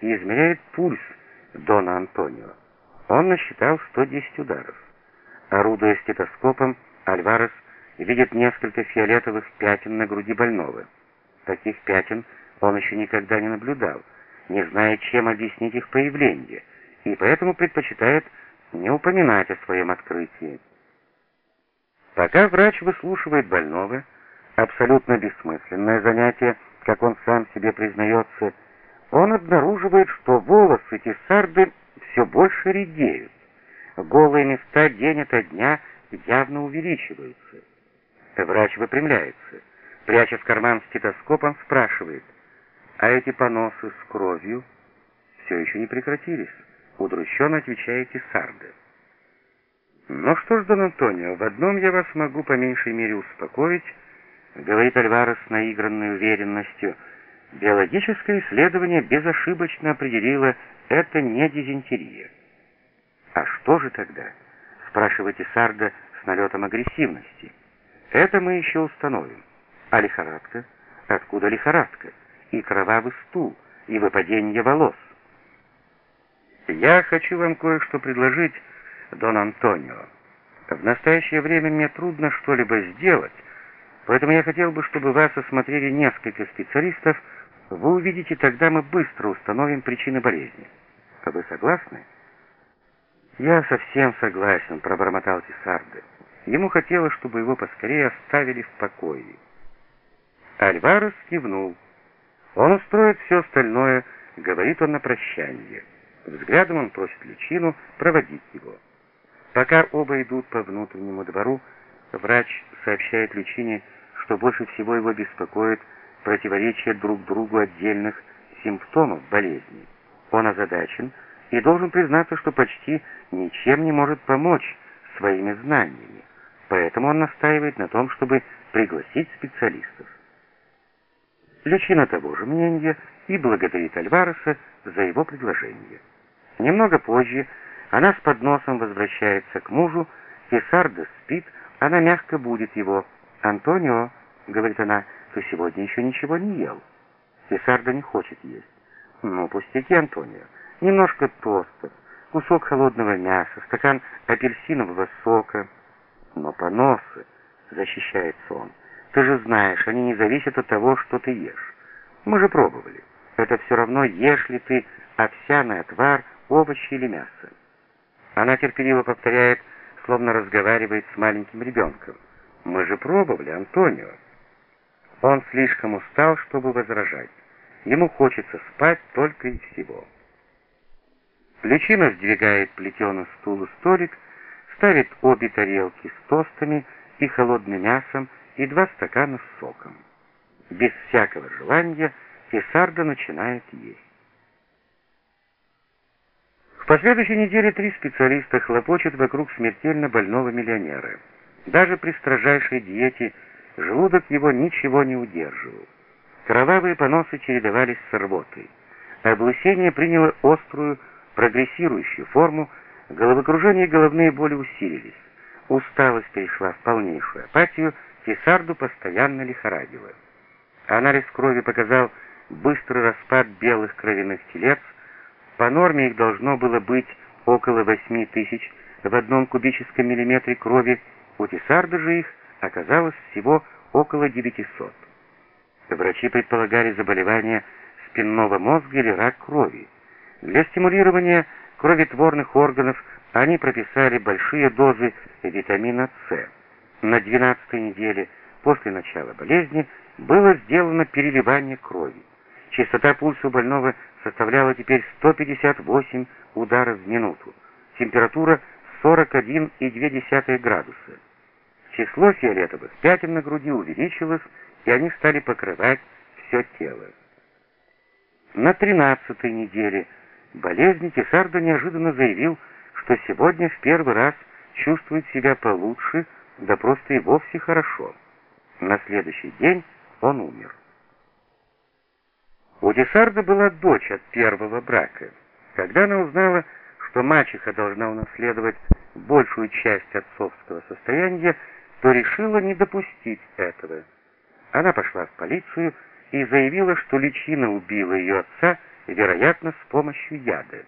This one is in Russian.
и измеряет пульс Дона Антонио. Он насчитал 110 ударов. Орудуя стетоскопом, Альварес видит несколько фиолетовых пятен на груди больного. Таких пятен он еще никогда не наблюдал, не зная, чем объяснить их появление, и поэтому предпочитает не упоминать о своем открытии. Пока врач выслушивает больного, абсолютно бессмысленное занятие, как он сам себе признается, он обнаруживает, что волосы Тесарды все больше редеют. Голые места день ото дня явно увеличиваются. Врач выпрямляется, пряча в карман стетоскопом, спрашивает, а эти поносы с кровью все еще не прекратились? Удрученно отвечает Тесарда. «Ну что ж, Дон Антонио, в одном я вас могу по меньшей мере успокоить», — говорит Альваро с наигранной уверенностью. «Биологическое исследование безошибочно определило, это не дизентерия». «А что же тогда?» — спрашивает Сарда с налетом агрессивности. «Это мы еще установим. А лихорадка? Откуда лихорадка? И кровавый стул, и выпадение волос». «Я хочу вам кое-что предложить», Дон Антонио. В настоящее время мне трудно что-либо сделать, поэтому я хотел бы, чтобы вас осмотрели несколько специалистов. Вы увидите, тогда мы быстро установим причины болезни. Вы согласны? Я совсем согласен, пробормотал Тесарде. Ему хотелось, чтобы его поскорее оставили в покое. Альварес кивнул. Он устроит все остальное, говорит он на прощание. Взглядом он просит личину проводить его. Пока оба идут по внутреннему двору, врач сообщает Личине, что больше всего его беспокоит противоречие друг другу отдельных симптомов болезни. Он озадачен и должен признаться, что почти ничем не может помочь своими знаниями. Поэтому он настаивает на том, чтобы пригласить специалистов. Личина того же мнения и благодарит Альвареса за его предложение. Немного позже она с подносом возвращается к мужу, Фессардо спит, она мягко будет его. «Антонио», — говорит она, — «ты сегодня еще ничего не ел». Фессардо не хочет есть. «Ну, пустяки, Антонио. Немножко тостов, кусок холодного мяса, стакан апельсинового сока». «Но поносы», — защищается он, — «ты же знаешь, они не зависят от того, что ты ешь. Мы же пробовали. Это все равно, ешь ли ты овсяный отвар, овощи или мясо». Она терпеливо повторяет, словно разговаривает с маленьким ребенком. «Мы же пробовали, Антонио». Он слишком устал, чтобы возражать. Ему хочется спать только и всего. Личина сдвигает плетеный стул и столик, ставит обе тарелки с тостами и холодным мясом и два стакана с соком. Без всякого желания Фессардо начинает есть последующей неделе три специалиста хлопочут вокруг смертельно больного миллионера. Даже при строжайшей диете желудок его ничего не удерживал. Кровавые поносы чередовались с рвотой. Облысение приняло острую, прогрессирующую форму, головокружение и головные боли усилились. Усталость перешла в полнейшую апатию, Тесарду постоянно лихорадило. Анализ крови показал быстрый распад белых кровяных телец, по норме их должно было быть около 8 тысяч в одном кубическом миллиметре крови, у Тесарда же их оказалось всего около 900. Врачи предполагали заболевание спинного мозга или рак крови. Для стимулирования кроветворных органов они прописали большие дозы витамина С. На 12 неделе после начала болезни было сделано переливание крови. Частота пульса у больного составляла теперь 158 ударов в минуту. Температура 41,2 градуса. Число фиолетовых пятен на груди увеличилось, и они стали покрывать все тело. На 13-й неделе болезни Тесардо неожиданно заявил, что сегодня в первый раз чувствует себя получше, да просто и вовсе хорошо. На следующий день он умер. У Десарда была дочь от первого брака. Когда она узнала, что мачеха должна унаследовать большую часть отцовского состояния, то решила не допустить этого. Она пошла в полицию и заявила, что личина убила ее отца вероятно, с помощью яда.